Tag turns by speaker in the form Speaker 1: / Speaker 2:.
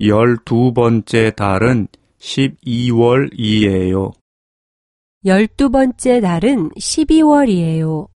Speaker 1: 열두 번째 달은 12월이에요.
Speaker 2: 열두 번째 달은 12월이에요.